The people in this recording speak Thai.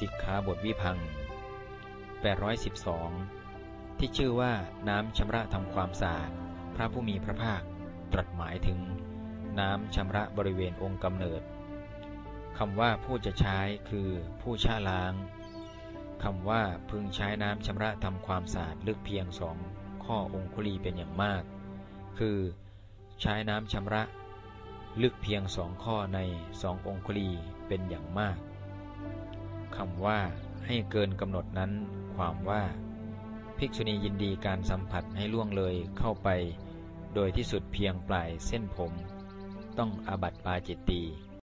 สิกขาบทวิพัง812 ที่ชื่อว่าน้ำชำระทำความสะอาด พระผู้มีพระภาคตรัสหมายถึง น้ำชำระบริเวณองค์กำเนิดคำว่าผู้จะใช้คือผู้ชาล้างคำว่าพึงใช้น้ำชำระทำความสะอาดลึกเพียงสองข้อองคุลีเป็นอย่างมาก คือ ใช้น้ำชำระ ลึกเพียงสองข้อในสององคุลีเป็นอย่างมาก คำว่าให้เกินกำหนดนั้น ความว่า ภิกษุณียินดีการสัมผัสให้ล่วงเลยเข้าไป โดยที่สุดเพียงปลายเส้นผม ต้องอาบัติปาจิตตี